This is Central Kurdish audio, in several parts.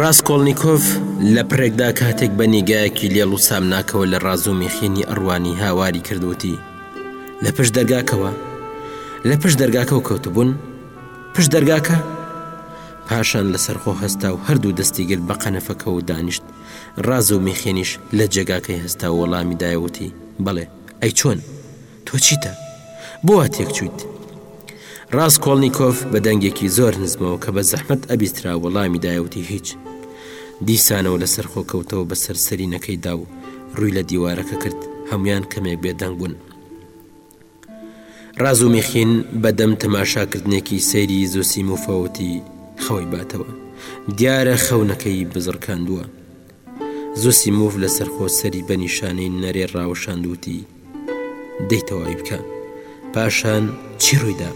ڕاسکۆڵنیکۆف لە پرێکدا کاتێک بە نیگایەکی لێڵ و سامناکەوە لە ڕاز و میخینی ئەڕوانی هاواری کردوتی لە پشت دەرگاکەوە لە پشت دەرگاکە و کەوتبوون پشت دەرگاکە پاشان لەسەر خۆ هەستا و هەردوو دەستی گرت بە قەنەفەکە و دانیشت ڕاز و میخێنیش لە جێگاکەی هەستا و وەڵامی دایوتی بەڵێ ئەی چۆن؟ تۆ چیتە؟ بۆ وا تێکچوویت؟ ڕاسکۆڵنیکۆف بە دەنگێکی زۆر نزمەوە کە بە زەحمەت ئەبیسترا وەڵامی دایە و وتی، هیچ. دیسانەوە لەسەرخۆ کەوتەوە بەسەر سەرینەکەیدا و ڕووی لە دیوارەکە کرد، هەموویان کەمێک بێدەنگ بوون. ڕازومیخین بە دەم تەماشاکردنێکی سەیری زۆسیموفەوە وتی، خەوی باتەوە. دیارە خەونەکەی بزڕکاندووە. زۆسیمۆڤ لە سەرخۆ سەری بە نیشانەی نەرێ ڕاوەشاند وتی، دەی تەواوی بکە. پاشان چی ڕووی دا؟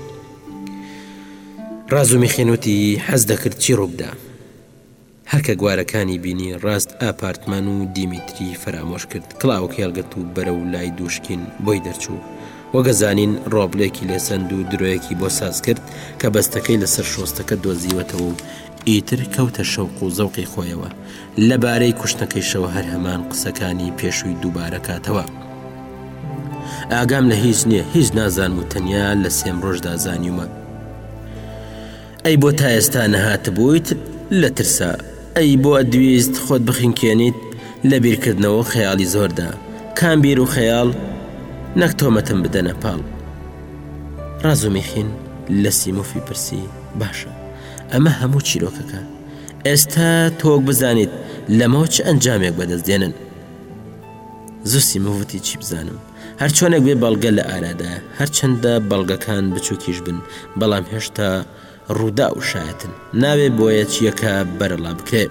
ڕازومیخین وتی، حەز دەکرد چی ڕوو بدا؟ هەر کە گوارەکانی بینی، ڕاست ئاپارتمان و دیمیتری فەرامۆش کرد، کڵاوەکەی هەڵگرت و بەرەو لای دووشکین بۆی دەرچوو. وەک ئەزانین ڕۆبلێکی لێ سەند و درۆیەکی بۆ ساز کرد کە بەستەکەی لەسەر شۆستەکە دۆزیوەتەوە و ئیتر کەوتە شەوق و زەوقی خۆیەوە، لە بارەی کوشتنەکەیشەوە هەر هەمان قسەکانی پێشووی دووبارە کاتەوە. ئاگام لە هیچ نییە، هیچ نازانم و تەنیا لە سێمرۆژدا زانیومە. ئەی بۆ تا ئێستا نەهاتبوویت؟ لە ترسا. ئەی بۆ ئەدویست خۆت بخینکێنیت لە بیرکردنەوە و خەیاڵی زۆردا؟ کام بیر و خەیاڵ؟ نەک تۆمەتم بدەنە پاڵ. رازومیخین لە سیمۆفی پرسی، باشە، ئەمە هەموو چیرۆکەکە. ئێستا تۆک بزانیت لەمەوە چ ئەنجامێک بەدەست دێنن. زوسی مەوتی چی بزانم. هەر چۆنێک بێ بەڵگە لە ئارادا هەرچەندە بەڵگەکان بچووکیش بن بەڵام هێشتا ڕوودا و شایەتن ناوێ بۆیە چیەکە بەرەڵا بکرێ.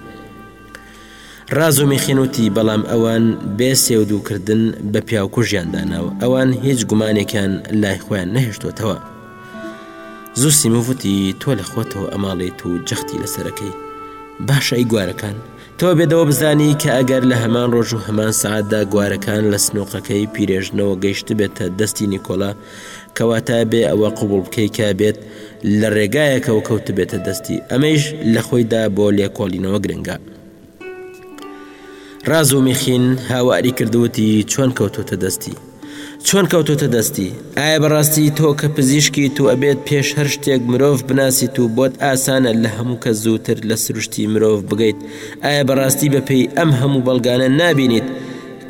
رازومیخین وتی بەڵام ئەوان بێ سێودوو کردن بە پیاوکوژیان دانا و ئەوان هیچ گومانێکیان لای خۆیان نەهێشتۆتەوە. زوسیموف وتی تۆ لە خۆتەوە ئەماڵێیت و جەختی لەسەرەکەی. باشە ئەی گوارەکان؟ تۆ بێدەوە بزانی کە ئەگەر لە هەمان رۆژ و هەمان سەعاتدا گوارەکان لە سنوقەکەی پیرێژنەوە گەیشتبێتە دەستی نیکۆلا، کەواتە بێ ئەوە قبوڵ بکەی کە بێت لە ڕێگایەکەوە کەوتبێتە دەستی، ئەمەیش لە خۆیدا بۆ لێکۆڵینەوە گرنگە. ڕازومیخین هاواری کرد وتی، چۆن کەوتۆتە دەستی؟ چۆن کەوتۆتە دەستی؟ ئایا بەڕاستی تۆ کە پزیشکیت و ئەبێت پێش هەر شتێک مرۆڤ بناسیت و بۆت ئاسانە لە هەموو کەس زووتر لە سروشتی مرۆڤ بگەیت، ئایا بەڕاستی بەپێی ئەم هەموو بەڵگانە نابینیت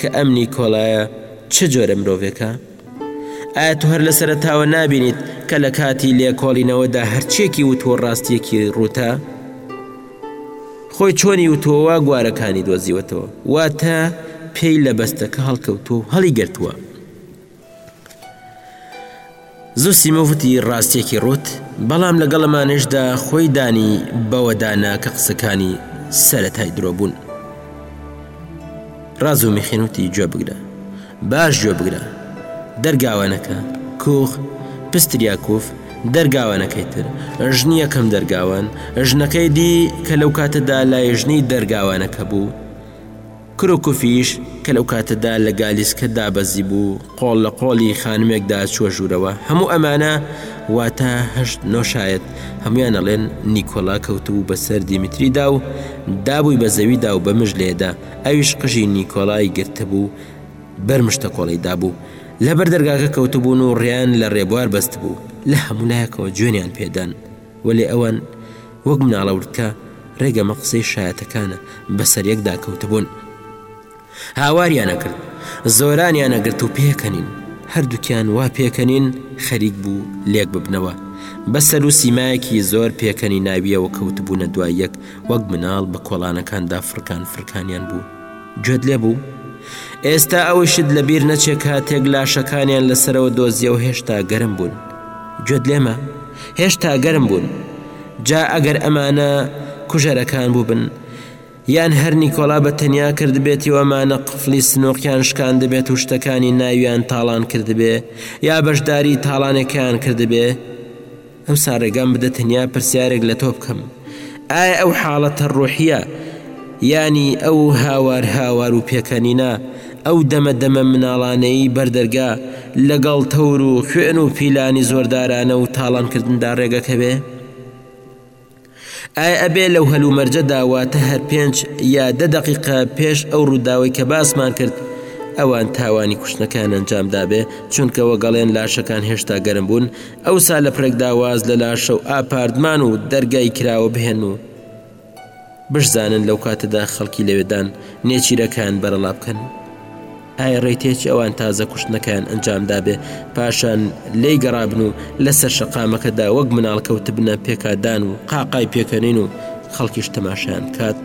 کە ئەم نیکۆلایە چ جۆرە مرۆڤێکە؟ ئایا تۆ هەر لە سەرەتاوە نابینیت کە لە کاتی لێکۆڵینەوەدا هەرچیەکی وتووە ڕاستیەکی ڕووتە؟ خۆی چۆنی وتووەوە گوارەکانی دۆزیوەتەوە واتە پێی لە بەستەکە هەڵکەوتو و هەڵی گرتووە. زوسی مەوتی ڕاستیەکی ڕوت بەڵام لەگەڵ ئەمانشدا خۆی دانی بەوەدانا کە قسەکانی سەتای درۆبوون. ڕازومی خێنوتی گوێ بگرە باش گوێ بگرە، دەرگاوەنەکە، کوخ، پستریاکوف، دەرگاوەنەکەی تر، ژنی یەکەم دەرگاوەن، ژنەکەی دی کە لەو کاتەدا لای ژنی دەرگاوەنەکە بوو، کروکوفیش کە لەو کاتەدا لە گالیسکە دابەزی بوو، قۆڵ لە قۆڵی خانمێکدا چووە ژوورەوە. هەموو ئەمانە، واتە هەشت نۆ شایەت، هەموویان ئەڵێن نیکۆلا کەوتبوو بەسەر دیمیتریدا و دابووی بە زەویدا و بە مژ لێدا، ئەویش قژی نیکۆلای گرتبوو، بەر مشتەکۆڵی دابوو لە بەر دەرگاکە کەوتبوون و ڕێیان لە ڕێبوار بەست بوو لە هەمولایەکەوە جوێنیان پێدان وەلێ ئەوان وەک مناڵە وردکە ڕێگەمە قسەی شایەتەکانە بەسەر یەکدا کەوتبوون هاواریانە کرد زۆرانیانە گرت و پێکەنین هەردووکیان وا پێکەنین خەریک بوو لێک ببنەوە بە سەر و سیمایەکی زۆر پێکەنی ناویەوە کەوتبوونە دوای یەک وەک مناڵ بە کۆڵانەکاندا فرکان فرکانیان بوو گوێت لێ بوو؟ ئێستا ئەوەشت لە بیر نەچێ کاتێک لاشەکانیان لەسەرەوە دۆزیە و هێشتا گەرم بوون گوێت لێمە هێشتا گەرم بوون جا ئەگەر ئەمانە کوژەرەکان بووبن یان هەر نیکۆلا بە تەنیا کرد بێتی ئەمانە قفلی سنۆقیان شکان دەبێت و شتەکانی ناویان تاڵان کردبێ یا بەشداری تاڵانێکیان کردبێ ئەوسا ڕێگام بدە تەنیا پرسیارێک لە تۆ بکەم، ئایا ئەو حاڵەتە ڕۆحییە، یانی ئەو هاوار هاوار و پێکەنینە، ئەو دەمە دەمە مناڵانەیی بەر دەرگا، لەگەڵ تەور و خوێن و پیلانی زۆردارانە و تاڵانکردندا ڕێگەکەوێ؟ ئایا ئەبێ لەو هەلومەرجەدا واتە هەر پێنج یا دە دەقیقە پێش ئەو ڕووداوەی کە باسمان کرد ئەوان تاوانی کوشتنەکەیان ئەنجام دابێ چونکە وەگەڵێن لاشەکان هێشتا گەرم بوون ئەوسا لە پرێکدا واز لە لاشە و ئاپاردمان و دەرگای کراوە بهێن و بشزانن لەو کاتەدا خەڵکی لەوێدان نێچیرەکەیان بەرەڵا بکەن. ئایا ڕێیتەیەکی ئەوان تازە کوشتنەکەیان ئەنجامدابێ، پاشان لێی گەڕابن و لە سەر شەقامەکەدا وەک مناڵ کەوتبنە پێکادان و قاقای پێکەنین و خەڵکیش تەماشایان بکات؟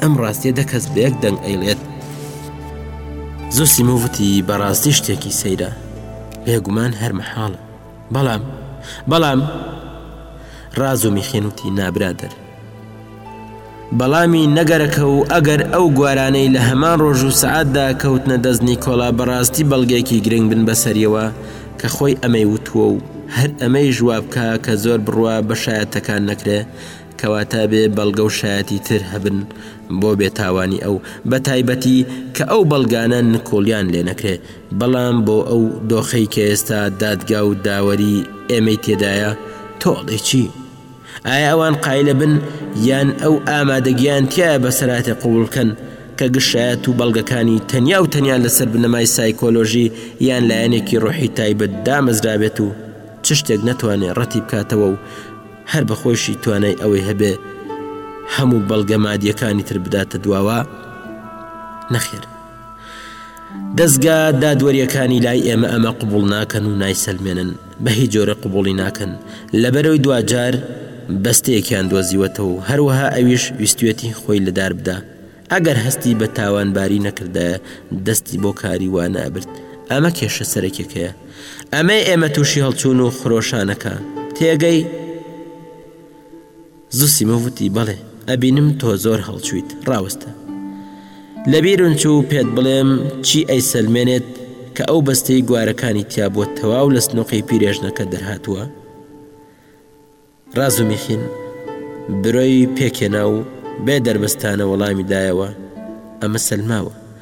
ئەم ڕاستیە دە کەس بە یەک دەنگ ئەیڵێت. زوسیمۆڤ وتی بە ڕاستی شتێکی سەیرە، بێگومان هەر مەحاڵە. بەڵام، بەڵام ڕاز و میخێن وتی نا برادەر، بەڵامی نەگەرەکە و ئەگەر ئەو گوارانەی لە هەمان ڕۆژ و سەعاتدا کەوتنە دەست نیکۆلا بەڕاستی بەڵگەیەکی گرنگ بن بەسەریەوە کە خۆی ئەمەی وتووە و هەر ئەمەیش وابکە کە زۆر بڕوا بە شایەتەکان نەکرێ کەواتە بێ بەڵگە و شایەتی تر هەبن بۆ بێتاوانی ئەو بە تایبەتی کە ئەو بەڵگانە نکۆڵیان لێ نەکرێ بەڵام بۆ ئەو دۆخەی کە ئێستا دادگا و داوەری ئێمەی تێدایە تۆڵی چی؟ ئایا ئەوان قایلە بن یان ئەو ئامادەگیان تیایە بەسەرایەتێ قبوڵ کەن کە گشت شایەت و بەڵگەکانی تەنیا و تەنیا لەسەر بنەمای سایکۆلۆژی یان لایەنێکی ڕۆحی تایبەت دامەزرابێت و چ شتێک نەتوانێ ڕەتی بکاتەوە و هەر بە خۆیشی توانای ئەوەی هەبێ هەموو بەڵگە مادیەکانی تر بداتە دواوە؟ نەخێر. دەزگا دادوەریەکانی لای ئێمە ئەمە قبول ناکەن و نایسەلمێنن بە هیچ جۆرە قبولی ناکەن لەبەرەوەی دواجار بەستەیەکیان دۆزیوەتەوە و هەروەها ئەویش ویستێتی خۆی لەدار بدا ئەگەر هەستی بە تاوانباری نەکردایە دەستی بۆ کاری وانە ئەبرد ئەمە کێشە سەرەکێکەیە ئەمەی ئێمە تووشی هەڵچوون و خرۆشانەکە تێگەی زوسیمۆڤ وتی، بەڵێ، ئەبینم تۆ زۆر هەڵچوویت. ڕاوەستە. لەبیرم چوو پێت بڵێم چی ئەیسەلمێنێت کە ئەو بەستەی گوارەکانی تیابووە تەواو لە سنووقی پیرێژنەکە دەرهاتووە؟ ڕازومیخین برۆی پێکهێنا و بێ دەربەستانە وەڵامی دایەوە، ئەمە سەلماوە.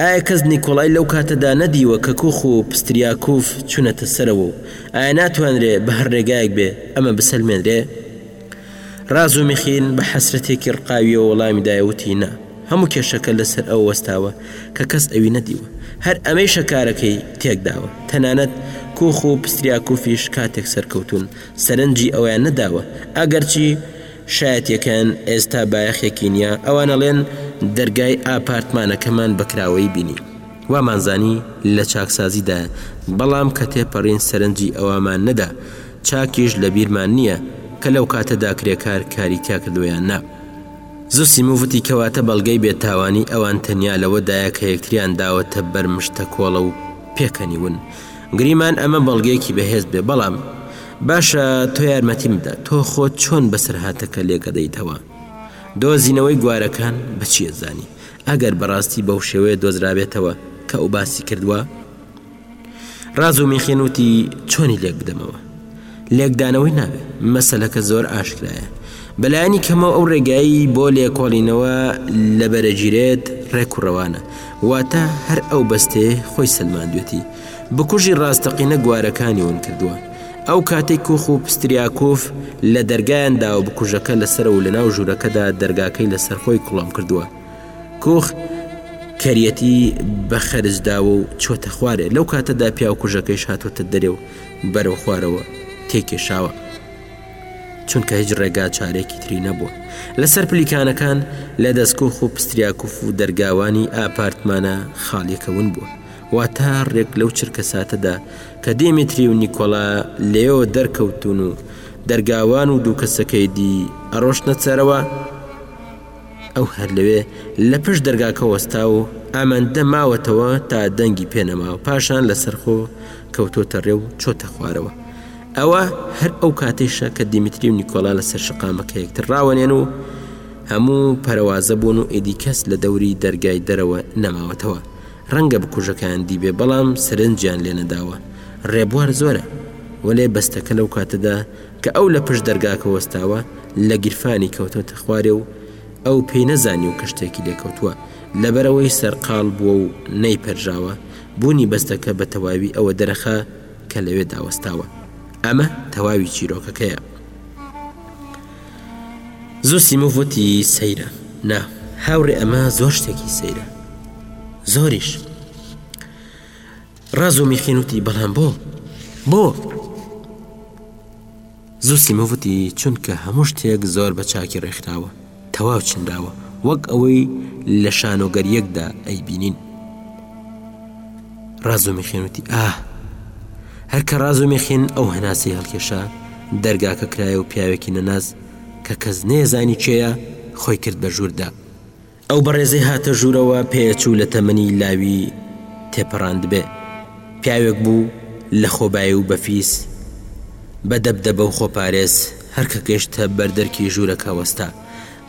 ئایا کەس نیکۆڵای لەو کاتەدا نەدیوە کە کوخ و پستریاکوف چونەتە سەرەوە و ئایا ناتوانرێ بە هەر رێگایەک بێ ئەمە بسەلمێنرێ؟ رازومیخین بە حەسرەتێکی رقاویەوە وەڵامی دایە وتی نا، هەموو کێشەکە لە سەر ئەوە وەستاوە کە کەس ئەوی نەدیوە، هەر ئەمەیشە کارەکەی تێک داوە، تەنانەت کوخ و پستریاکوفیش کاتێک سەرکەوتوون سەرنجی ئەوەیان نەداوە، ئەگەرچی. شایەتیەکان ئێستا بایەخێکی نیە ئەوان ئەڵێن دەرگای ئاپارتمانەکەمان بەکراوەیی بینی وامان زانی لە چاکسازی دایە بەڵام کە تێپەرین سەرنجی ئەوامان نەدا چاکیش لە بیرمان نیە کە لەو کاتەدا کرێکار کاری تیا کردوە یان نا زوسیمو وتی کەواتە بەڵگەی بێ تاوانی ئەوان تەنیا لەوە دایە کە یەکتریان داوەتە بەر مشتەکۆڵەو پێکەنیون گریمان ئەمە بەڵگەیەکی بەهێز بێ بەڵام باشە تۆ یارمەتیم بدە، تۆ خۆت چۆن بەسەرهاتەکە لێکئەدەیتەوە؟ دۆزینەوەی گوارەکان بەچییەزانی؟ ئەگەر بەڕاستی بەوشێوەیە دۆزرابێتەوە کە ئەو باسی کردوە؟ ڕاز و میخین وتی، چۆنی لێکبدەمەوە؟ لێکدانەوەی نابێ، مەسەلەکە زۆر ئاشکرایە. بەلایەنی کەمەوە ئەو ڕێگایەی بۆ لێکۆڵینەوە لەبەرئەگیرێت ڕێک و ڕەوانە، واتە هەر ئەو بەستێ خۆی سەلماندوێتی. بکوژی ڕاستەقینە گوارەکانی ون کردووە. ئەو کاتەی کوخ و پستریاکوف لە دەرگایان داوە بکوژەکە لەسەرە و لەناو ژوورەکەدا دەرگاکەی لەسەر خۆی کوڵم کردووە. کوخ کەریەتی بە خەرج داوە و چۆتە خوارێ لەو کاتەدا پیاوکوژەکەیش هاتۆتە دەرێ و بەرەو خوارەوە تێکێشاوە. چونکە هیچ ڕێگا چارێکی تری نەبووە لەسەر پلیکانەکان لە دەستکۆخ و پستریاکوف و دەرگاوانی ئاپارتمانە خاڵیەکەون بووە واتە ڕێک لەو چرکەساتەدا کە دێمیتری و نیکۆلا لێۆ دەرکەوتوون و دەرگاوان و دوو کەسەکەی دی ئەڕۆشتنە سەرەوە، ئەو هەر لەوێ لە پشت دەرگاکە وەستا و ئامەندە ماوەتەوە تا دەنگی پێ نەما و پاشان لەسەرخۆ کەوتۆتە ڕێ و چۆتە خوارەوە. ئەوە هەر ئەو کاتەیشە کە دێمیتری و نیکۆلا لەسەر شەقامەکە یەکتر ڕاوەنێن و هەموو پەرەوازە بوون و ئیدی کەس لە دەوری دەرگای دەرەوە نەماوەتەوە. ڕەنگە بکوژەکەیان دیبێ بەڵام سەرنجیان لێ نەداوە. ڕێبوار زۆرە. وەلێ بەستەکە لەو کاتەدا کە ئەو لە پشت دەرگاکە وەستاوە، لە گیرفانی کەوتۆتە خوارێ و ئەو پێی نەزانیوە کە شتێکی لێ کەوتووە. لەبەرئەوەی سەرقاڵ بووە و نەیپەرژاوە، بوونی بەستەکە بە تەواوی ئەوە دەرەخا کە لەوێدا وەستاوە. ئەمە تەواوی چیرۆکەکەیە. زوسیموف وتی سەیرە. نا هاوڕێ ئەمە زۆر شتێکی سەیرە زۆریش ڕاز و میخین وتی بەڵام بۆ بۆ زوسیموف وتی چونکە هەموو شتێک زۆر بە چاکی ڕێکخراوە تەواو چنراوە وەک ئەوەی لە شانۆگەریەکدا ئەیبینین ڕازۆمێخێن وتی ئاه هەر کە ڕازۆمێخێن ئەو هەناسەی هەڵکێشا دەرگاکە کرایە و پیاوێکی نەناز کە کەس نێزانی چێە خۆی کرد بە ژووردا ئەو بەڕێزەی هاتە ژوورەوە پێچوو لە تەمەنی لاوی تێپەڕاندبێ پیاوێک بوو لە خۆبایی و بەفیس بە دەبدەبە و خۆپارێز هەرکە گەشتە بەردەرکی ژوورەکە وەستا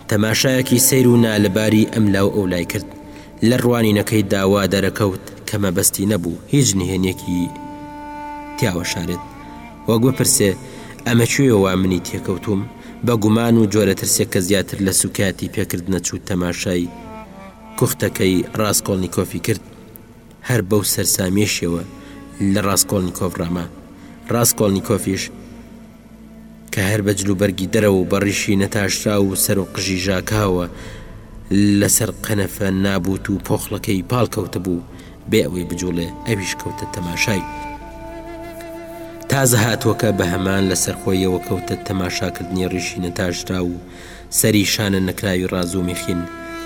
تەماشایەکی سەیر و نالەباری ئەملاو ئەولای کرد، لە ڕوانینەکەی دا وا دەرەکەوت کە مەبەستی نەبوو هیچ نهێنیەکی تیا وەشارێت، وەک بپرسێ، ئەمە کوێ وا منی تێکەوتووم؟ بە گومان و جۆرە ترسێک کە زیاتر لە سوکایەتی پێکرد نەچوو تەماشای کوختەکەی ڕاسکۆڵنیکۆفی کرد، هەر بەو سەرسامیەشیەوە لە ڕاسکۆڵنیکۆف ڕاما. ڕاسکۆڵنیکۆفیش. کە هەر بە جلوبەرگی دەرەوە و بە ڕیشی نەتاشراو و سەر و قژی ژاکاوە لەسەر قەنەفە نابووت و پۆخڵەکەی پاڵ کەوتبوو بێ ئەوەی بجوڵێ ئەویش کەوتە تەماشای تازە هاتووەکە بە هەمان لەسەر خۆیەوە کەوتە تەماشاکردنی ڕیشی نەتاشراو و سەری شانە نەکراوی ڕازوو میخین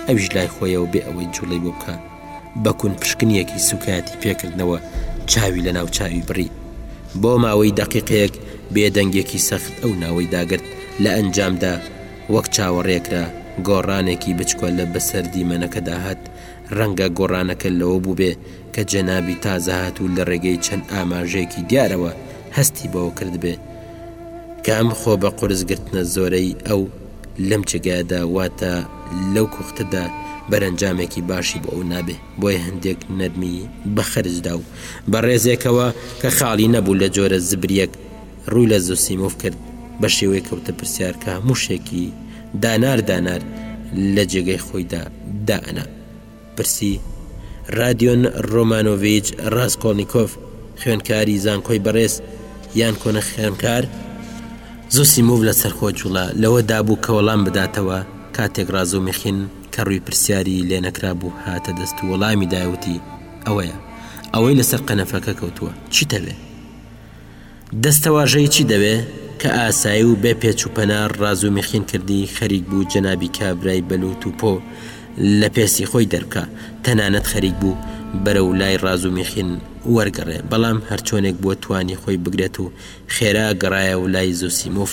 ئەویش لای خۆیەوە بێ ئەوەی جوڵەی بۆ بکا بە کون پشکنیەکی سوکایەتی پێکردنەوە چاوی لە ناو چاوی بڕی بۆ ماوەی دەقیقەیەک بێ دەنگێکی سەخت ئەو ناوەی داگرت لە ئەنجامدا وەک چاوەڕێکرا گۆڕانێکی بچکۆ لە بەسەر دیمەنەکەدا هات ڕەنگە گۆڕانەکە لەوە بووبێ کە جەنابی تازەهات و لە ڕێگەی چەند ئاماژەیەکی دیارەوە هەستی بەوە کردبێ کە ئەم خۆ بە قورس گرتنە زۆرەی ئەو لەم جێگایەدا واتە لەو کوختەدا بەرەنجامێکی باشی بۆ ئەو نابێ بۆیە هەندێک نەرمی بەخەرجدا و بە ڕێزێکەوە کە خاڵی نەبوو لە جۆرە زبریەک ڕووی لە زوسیمۆف کرد بە شێوەی کەوتە پرسیار کە هەموو شێکی دانار دانار لە جێگەی خۆیدا دائەنا پرسی، رادیۆن رۆمانۆڤیچ راسکۆڵنیکۆف، خوێندکاری زانکۆی بەڕێز، یان کۆنە خوێندکار؟ زۆسیموڤ لە سەرخۆ جوڵە لەوە دابوو کە وەڵام بداتەوە، کاتێک رازومیخین کە رووی پرسیاری لێ نەکرابوو هاتە دەست و وەڵامی دایوتی، ئەوەیە، ئەوەی لەسەر قەنەفەکە کەوتووە، چیتەوێ؟ دەستەواژەی چی دەوێ؟ کە ئاسایی و بێ پێچ و پەنا ڕاز و میخین کردی، خەریک بوو جەنابی کابرای بە لووت و پۆ لە پێستی خۆی دەربکا، تەنانەت خەریک بوو بەرەو لای ڕاز و میخین وەرگەڕێ، بەڵام هەرچۆنێک بووە توانی خۆی بگرێت و خێرا گەڕایەوە لای زۆسیموف.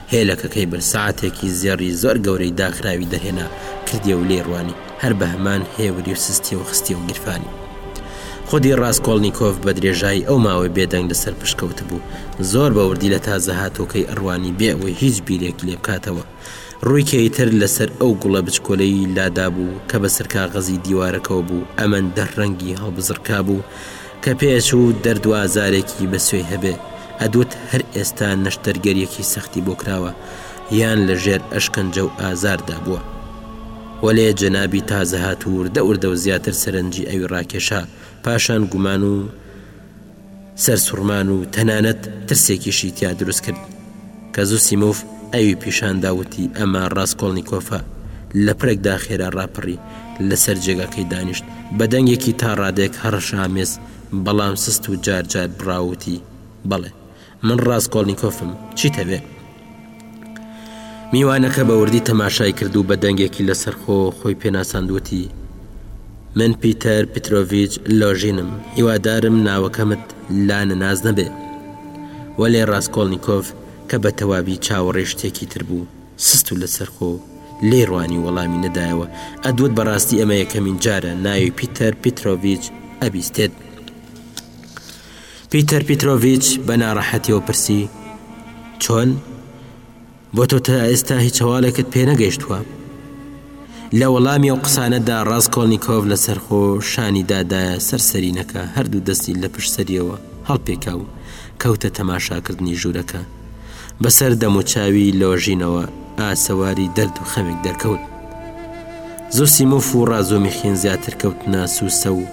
هێلەکەکەی برد سەعاتێکی زێڕی زۆر گەورەی داخراوی دەرهێنا کردی و لێی ڕوانی هەر بەهەمان هێوری و سستی و خستی و گیرفانی خودی ڕاسکۆڵنیکۆف بە درێژایی ئەو ماوەی بێدەنگ لە سەر پشت کەوتبوو زۆر بە وردی لە تازە هاتووەکەی ئەڕوانی بێ ئەوەی هیچ بیرێک لێ بکاتەوە ڕووی کەی تر لە سەر ئەو گوڵە بچکۆلەی لادابوو کە بە سەر کاغەزی دیوارەکەوە بوو ئەمەندە ڕەنگی هەڵبزڕکابوو کە پێشوو دەرد و ئازارێکی بە سوێی هەبێ ئەدوت هەر ئێستا نەشتەرگەریەکی سەختی بۆ کراوە یان لە ژێر ئەشکەنجە و ئازار دا بووە وەلێ جەنابی تازە هاتوو وردە وردە و زیاتر سەرنجی ئەوی ڕاکێشا پاشان گومان و سەرسوڕمان و تەنانەت ترسێکیشی تیا دروست کرد. کە زوسیموف ئەوی پیشان دا وتی ئەمە ڕاسکۆڵنیکۆفە، لە پرێکدا خێرا ڕاپەڕی، لە سەر جێگاکەی دانیشت، بە دەنگێکی تا ڕادەیەک هەڕەشەئامێز بەڵام سست و جار جار بڕاو وتی، بەڵێ، من ڕاسکۆڵنیکۆفم، چیت هەبێ؟ میوانەکە بە وردی تەماشای کرد و بە دەنگێکی لە سەر خۆ خۆی پێ ناساند وتی، من پیتەر پیترۆڤیچ لۆژینم، هیوادارم ناوەکەمت لا نەناز نەبێ. وەلێ ڕاسکۆڵنیکۆڤ کە بە تەواوی چاوەڕێی شتێکی تر بوو، سست و لەسەرخۆ لێی ڕوانی و وەڵامی نەدایەوە، ئەدوت بەڕاستی ئەمە یەکەمین جارە ناوی پیتەر پیترۆڤیچ ئەبیستێت. پیتەر پیترۆڤیچ بە ناڕەحەتیەوە پرسی، چۆن؟ بۆ تۆ تا ئێستا هیچ هەواڵێکت پێ نەگەشتووە؟ لە وەڵامی ئەو قسانەدا ڕاستکۆڵنییکۆڤ لە سەرخۆ شانی دادایە سەر سەرینەکە هەردوو دەستی لە پشت سەریەوە هەڵپێکا و کەوتە تەماشاکردنی ژوورەکە بەسەر دەموچاوی لۆژینەوە ئاسەواری دەرد و خەمێک دەرکەوت زوسیموف و ڕازۆمیخین زیاتر کەوتنە سوسە و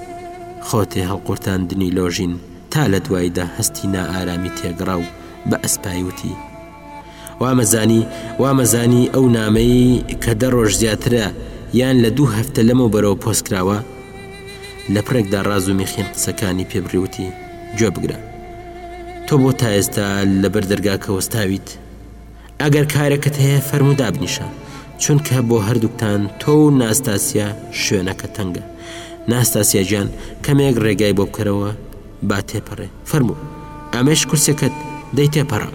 خۆتێ هەڵقورتاندنی لۆژین تا لە دواییدا هەستی نائارامی تێگەڕا و بە ئەسپایوتی وامەزانی وامەزانی ئەو نامەی کە دە ڕۆژ زیاترە یان لە دوو هەفتە لەمەو بەرەوە پۆست کراوە؟ لە پڕێکدا ڕاز و میخین قسەکانی پێ بڕی وتی، گوێ بگرە. تۆ بۆ تا ئێستا لە بەر دەرگاکە وەستاویت؟ ئەگەر کارێکت هەیە فەرموو دابنیشە، چونکە بۆ هەردووکتان تۆ و ناستاسیا شوێنەکە تەنگە. ناستاسیا گیان کەمێک ڕێگای بۆ بکەرەوە با تێپەڕێ فەرموو ئەمەش کورسەکەت دەی تێپەڕە.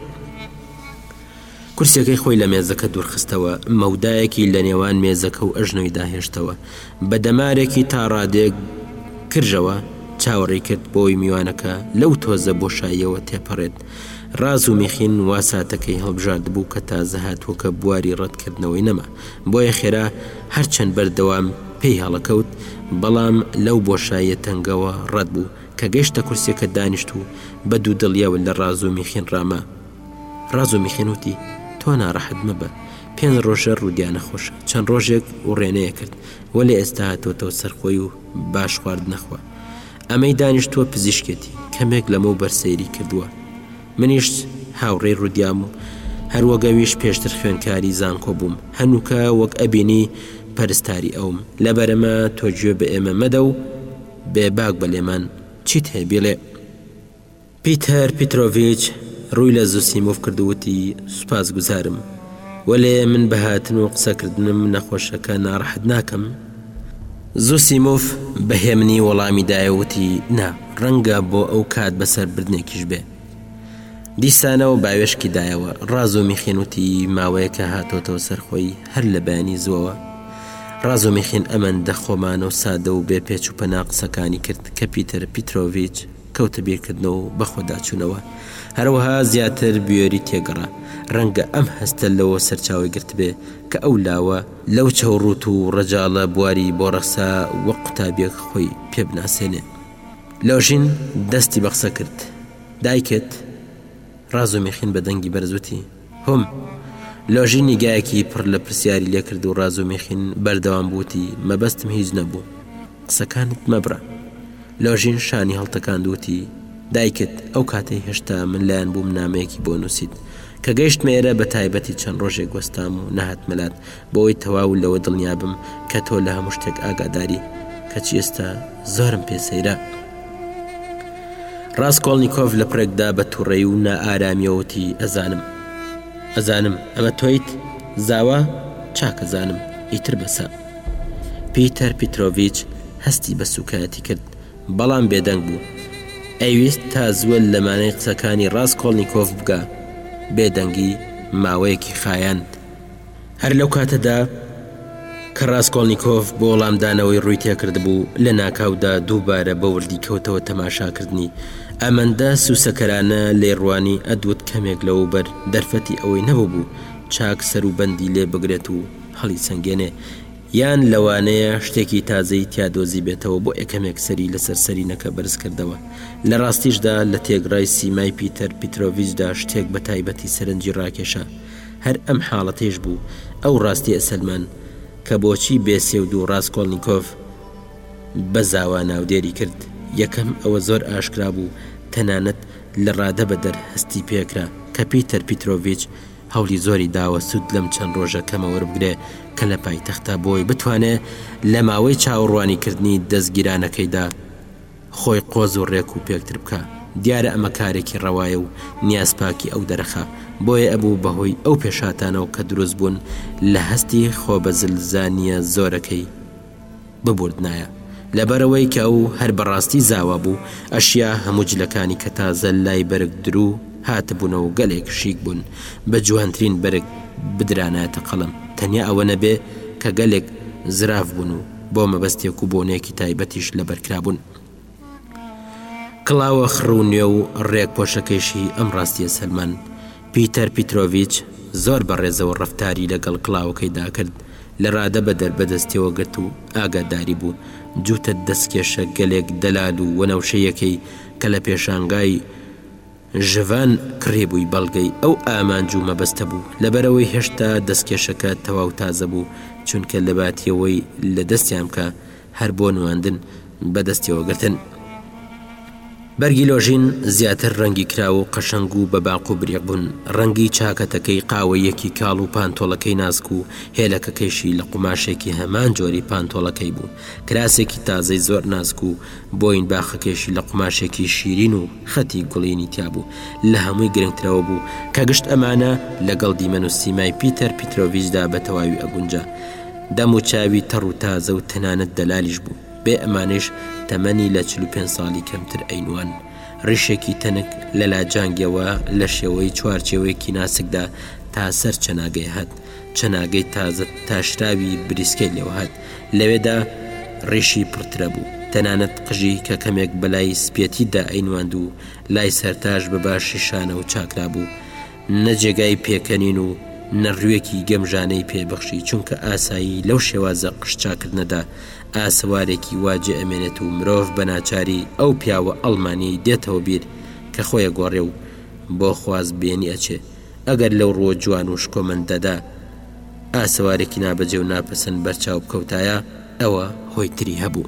کورسەکەی خۆی لە مێزەکە دوورخستەوە، مەودایەکی لە نێوان مێزەکە و ئەژنۆی داهێشتەوە، بە دەمارێکی تا ڕادەیەک کرژەوە چاوەڕێی کرد بۆی میوانەکە لەو تۆزە بۆشاییەوە تێپەڕێت. ڕاز و میخین واساتەکەی هەڵبژاردبوو کە تازە هاتووەکە بواری ڕەتکردنەوەی نەما. بۆیە خێرا هەرچەند بەردەوام پێی هەڵەکەوت، بەڵام لەو بۆشاییە تەنگەوە ڕەت بوو، کە گەشتە کورسیەکە دانیشت و بە دوو دڵیەوە لە ڕازو میخین ڕاما. ڕازو میخین وتی، تۆ ناڕەحەت مەبە، پێنج ڕۆژە ڕودیا نەخۆشە، چەند ڕۆژێک وڕێنەیە کرد، وەلێ ئێستا هاتۆتەوە سەرخۆی و باش خواردنەخوا. ئەمەی دانیشتوە پزیشکێتی، کەمێک لەمەوبەر سەیری کردوە. منیش هاوڕێی رودیام و هەر وەک ئەویش پێشتر خوێندکاری زانکۆ بووم، هەنووکە وەک ئەبینی پەرستاری ئەوم، لەبەرئەمە تۆ گوێ بە ئێمە مەدە و بێ باک بە لێمان، چیت هەیە بیڵێ. پیتەر پیترۆڤیچ رووی لە زوسیموف کرد و وتی، سوپاسگوزارم، وەلێ من بە هاتن و قسەکردنم نەخۆشەکە ناڕەحەت ناکەم، زوسیموف بە هێمنی وەڵامی دایەوە وتی، نا، ڕەنگە بۆ ئەو کات بەسەر بردنێکیش بێ. دیسانەوە باوێشکی دایەوە. ڕازومیخین وتی، ماوەیەکە هاتۆتەوە سەر خۆی، هەر لە بەیانی زووەوە. ڕازومیخین ئەمەندە خۆمانە و سادە و بێ پێچ و پەنا قسەکانی کرد کە پیتەر پیترۆڤیچ کەوتە بیرکردنەوە و بەخۆداچوونەوە. هەروەها زیاتر بوێری تێگەڕا. ڕەنگە ئەم هەستە لەوە سەرچاوەی گرتبێ کە ئەو لاوە، لەو چەوڕوت و ڕەجاڵە بواری بۆ ڕەخسا وەک قوتابیەک خۆی پێ بناسێنێ. لۆژین دەستی بە قسە کرد، دایکت؟ ڕازومیخین بە دەنگی بەرز وتی، هم. لۆژین نیگایەکی پڕ لە پرسیاری لێ کرد و ڕازومیخین بەردەوام بوو وتی، مەبەستم هیچ نەبوو. قسەکانت مەبرە. لۆژین شانی هەڵتەکاند و وتی، دایکت، ئەو کاتەی هێشتا من لایان بووم نامەیەکی بۆ نووسیت. کە گەیشتمە ئێرە بە تایبەتی چەند ڕۆژێک وەستام و نەهاتمە لات بەوەی تەواو لەوە دڵنیا بم کە تۆ لە هەموو شتێک ئاگاداری، کەچی ئێستا زۆرم پێ سەیرە. ڕاسکۆڵنیکۆف لە پڕێکدا بە تووڕەیی و نائارامییەوە وتی، ئەزانم. ئەزانم. ئەمە تۆیت؟ زاوا، چاکە زانم. ئیتر بەسە. پیتەر پیترۆڤیچ هەستی بە سووکایەتی کرد، بەڵام بێدەنگ بوو. ئەیویست تا زوێن لەمانەی قسەکانی ڕاسکۆڵنیکۆف بگا. بێدەنگی ماوەیەکی خایاند. هەر لەو کاتەدا کە ڕاسکۆڵنیکۆف بۆ وەڵامدانەوەی ڕووی تێ کردبوو، لەناکاودا دووبارە بە وردی کەوتەوە تەماشاکردنی. ئەمەندە سووسەکەرانە لێیڕوانی ئەدوت کەمێک لەوەوبەر دەرفەتی ئەوەی نەبووبوو چاک سەروبەندی لێ بگرێت و، هەڵیسەنگێنێ یان لەوانەیە شتێکی تازەی تیا دۆزیبێتەوە بۆ ئێکەمێک سەری لەسەر سەرینەکە بەرز کردەوە لە ڕاستیشدا لە تێگڕای سیمای پیتەر پیترۆڤیچدا شتێک بە تایبەتی سەرنجی ڕاکێشا هەر ئەم حاڵەتەیش بوو ئەو ڕاستیە سەلمان کە بۆچی بێسێود و ڕاسکۆڵنیکۆڤ بە زاوا ناودێری کرد یەکەم ئەوە زۆر ئاشکرا بوو تەنانەت لە ڕادەبەدەر هەستی پێکرا کە پیتەر پیترۆڤیچ هەوڵی زۆری داوە سوود لەم چەند ڕۆژە کەمە وەربگرێ کە لە پایتەختە بۆی بتوانێ لە ماوەی چاوەڕوانیکردنی دەزگیرانەکەیدا خۆی قۆز و ڕێک و پێکتر بکا. دیارە ئەمە کارێکی ڕەوایە و نیازپاکی ئەو دەرەخە، بۆیە ئەبوو بە هۆی ئەو پێشهاتانەوە کە دروست بوون لە هەستی خۆبەزلزانییە زۆرەکەی، ببوردنایە لەبەرئەوەی کە ئەو هەر بەڕاستی زاوا بوو ئەشیا هەموو جلەکانی کە تازە لای بەرگ درو هاتبونەوەو گەلێک شیک بوون بە جوانترین بەرگ بدرانایەتە قەڵەم تەنیا ئەوە نەبێ کە گەلێک زراف بوون و بۆ مەبەستێک و بۆنەیەکی تایبەتیش لەبەرکرابوون کڵاوە خڕ و نوێ و ڕێک پۆشەکەیشی ئەم ڕاستییە سەلماند. پیتەر پیترۆڤیچ زۆر بە ڕێزەوە ڕەفتاری لە گەڵ کڵاوەکەیدا کرد، لە ڕادە بە دەر بە دەستیەوە گرت و ئاگاداری بوو جووتە دەستکێشە گەلێک دەلال و وەنەوشەیەکەی کە لە پێشانگای ژڤان کڕیبووی بەڵگەی ئەو ئامانج و مەبەستە بوو، لەبەرئەوەی هێشتا دەستکێشەکە تەواو تازە بوو چونکە لەباتیەوەی لە دەستیان بکا هەر بۆ نواندن بە دەستیەوە گرتن. بەرگی لۆژین زیاتر ڕەنگی کراو و قەشەنگ و بە باق و بریق بوون، ڕەنگی چاکەتەکەی قاوەییەکی کاڵ و پانتۆڵەکەی ناسک و هێلەکەکەیشی لە قوماشێکی هەمان جۆری پانتۆڵەکەی بوو، کراسێکی تازەی زۆر نازک و بۆینباخەکەیشی لە قوماشێکی شیرین و خەتی گوڵینی تیا بوو، لە هەمووی گرنگترەوە بوو، کە گشت ئەمانە لەگەڵ دیمەن و سیمای پیتەر پیترۆڤیچدا بە تەواوی ئەگونجا. دەم و چاوی تەڕ و تازە و تەنانەت دەلالیش بوو، بێ ئەمانەیش تەمەنی لە چل و پێنج ساڵی کەمتر ئەینوان. ڕیشێکی تەنک لە لاجانگیەوە لە شێوەی چوارچێوەیەکی ناسکدا تا سەر چەناگەی هات، چەناگەی تازە تاشراوی بریسکەی لێوە هات، لەوێدا ڕیشی پڕترە بوو، تەنانەت قژی کە کەمێک بەلای سپیەتیدا ئەینواند و لای سەرتاش بە باشی شانە و چاکرابوو، نە جێگای پێکەنین و نە ڕوێکی گەمژانەی پێ بخشی چونکە ئاسایی لەو شێوازە قژ چاکردنەدا ئاسەوارێکی وا جێ ئەمێنێت و مرۆڤ بە ناچاری ئەو پیاوە ئەڵمانیەی دێتەوە بیر کە خۆی ئەگۆڕێ و بۆ خواز بێنی ئەچێ ئەگەر لەو ڕووە جوان و شکۆمەندەدا ئاسەوارێکی نابەجێ و ناپەسەند بەرچاو بکەوتایە ئەوە هۆی تری هەبوو.